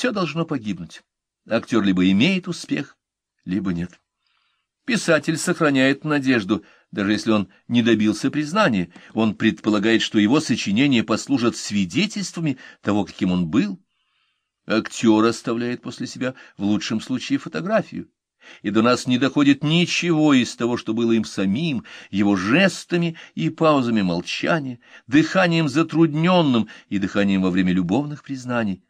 все должно погибнуть. Актер либо имеет успех, либо нет. Писатель сохраняет надежду, даже если он не добился признания. Он предполагает, что его сочинения послужат свидетельствами того, каким он был. Актер оставляет после себя в лучшем случае фотографию. И до нас не доходит ничего из того, что было им самим, его жестами и паузами молчания, дыханием затрудненным и дыханием во время любовных признаний.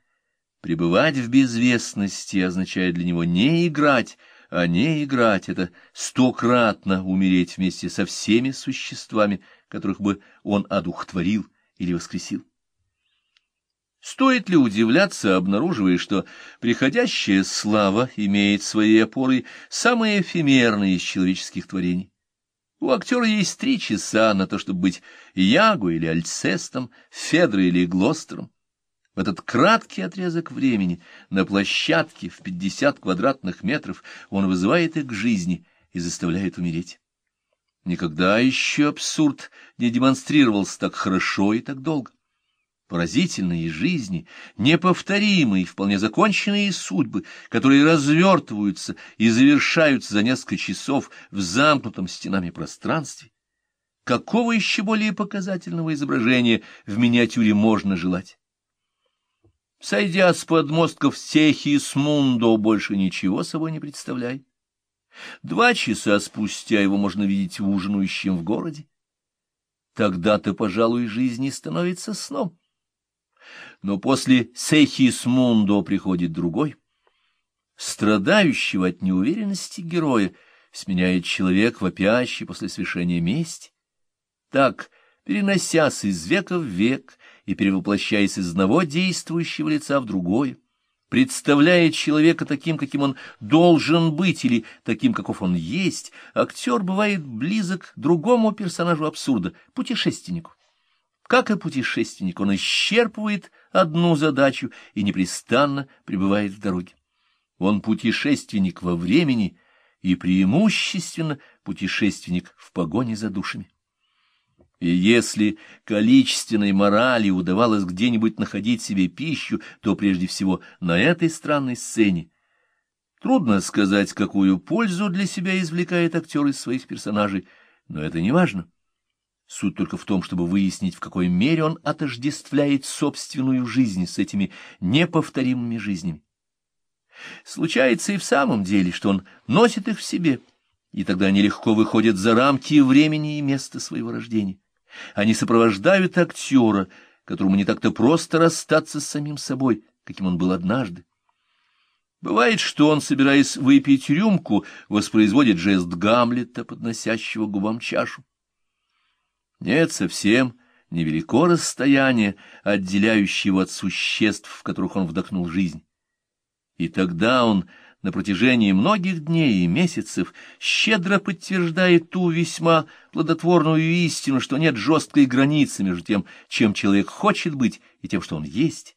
Пребывать в безвестности означает для него не играть, а не играть — это стократно умереть вместе со всеми существами, которых бы он одухотворил или воскресил. Стоит ли удивляться, обнаруживая, что приходящая слава имеет своей опорой самые эфемерные из человеческих творений? У актера есть три часа на то, чтобы быть Ягу или Альцестом, Федрой или Глостером. В этот краткий отрезок времени на площадке в пятьдесят квадратных метров он вызывает их к жизни и заставляет умереть. Никогда еще абсурд не демонстрировался так хорошо и так долго. Поразительные жизни, неповторимые, вполне законченные судьбы, которые развертываются и завершаются за несколько часов в замкнутом стенами пространстве. Какого еще более показательного изображения в миниатюре можно желать? Сойдя с подмостков Сехисмундо, больше ничего собой не представляет. Два часа спустя его можно видеть ужинающим в городе. Тогда-то, пожалуй, жизнь не становится сном. Но после Сехисмундо приходит другой. Страдающего от неуверенности героя сменяет человек, вопящий после свершения мести. Так, переносясь из века в век, и перевоплощаясь из одного действующего лица в другое, представляя человека таким, каким он должен быть, или таким, каков он есть, актер бывает близок другому персонажу абсурда — путешественнику. Как и путешественник, он исчерпывает одну задачу и непрестанно пребывает в дороге. Он путешественник во времени и преимущественно путешественник в погоне за душами. И если количественной морали удавалось где-нибудь находить себе пищу, то прежде всего на этой странной сцене. Трудно сказать, какую пользу для себя извлекает актер из своих персонажей, но это не важно. Суть только в том, чтобы выяснить, в какой мере он отождествляет собственную жизнь с этими неповторимыми жизнями. Случается и в самом деле, что он носит их в себе, и тогда они легко выходят за рамки времени и места своего рождения. Они сопровождают актера, которому не так-то просто расстаться с самим собой, каким он был однажды. Бывает, что он, собираясь выпить рюмку, воспроизводит жест Гамлета, подносящего губам чашу. Нет, совсем невелико расстояние, отделяющее его от существ, в которых он вдохнул жизнь. И тогда он на протяжении многих дней и месяцев щедро подтверждает ту весьма плодотворную истину, что нет жесткой границы между тем, чем человек хочет быть, и тем, что он есть.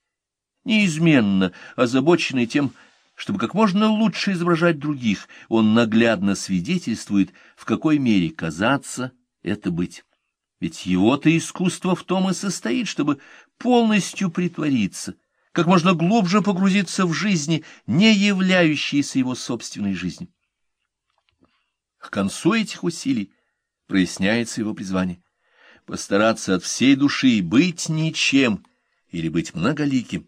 Неизменно озабоченный тем, чтобы как можно лучше изображать других, он наглядно свидетельствует, в какой мере казаться — это быть. Ведь его-то искусство в том и состоит, чтобы полностью притвориться, как можно глубже погрузиться в жизни, не являющиеся его собственной жизнью. К концу этих усилий проясняется его призвание — постараться от всей души быть ничем или быть многоликим.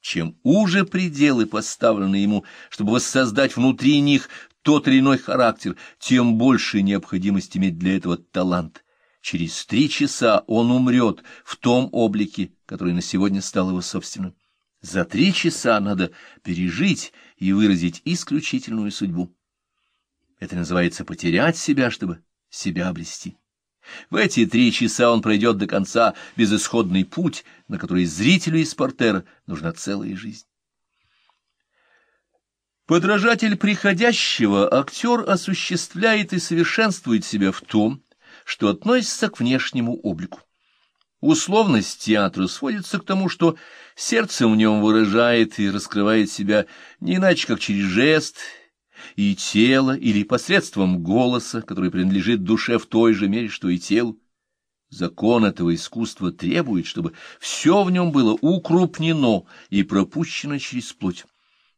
Чем уже пределы поставлены ему, чтобы воссоздать внутри них тот или иной характер, тем больше необходимость иметь для этого талант. Через три часа он умрет в том облике, который на сегодня стал его собственным. За три часа надо пережить и выразить исключительную судьбу. Это называется потерять себя, чтобы себя обрести. В эти три часа он пройдет до конца безысходный путь, на который зрителю из портера нужна целая жизнь. Подражатель приходящего актер осуществляет и совершенствует себя в том, что относится к внешнему облику. Условность театра сводится к тому, что сердце в нем выражает и раскрывает себя не иначе, как через жест и тело, или посредством голоса, который принадлежит душе в той же мере, что и телу. Закон этого искусства требует, чтобы все в нем было укрупнено и пропущено через плоть.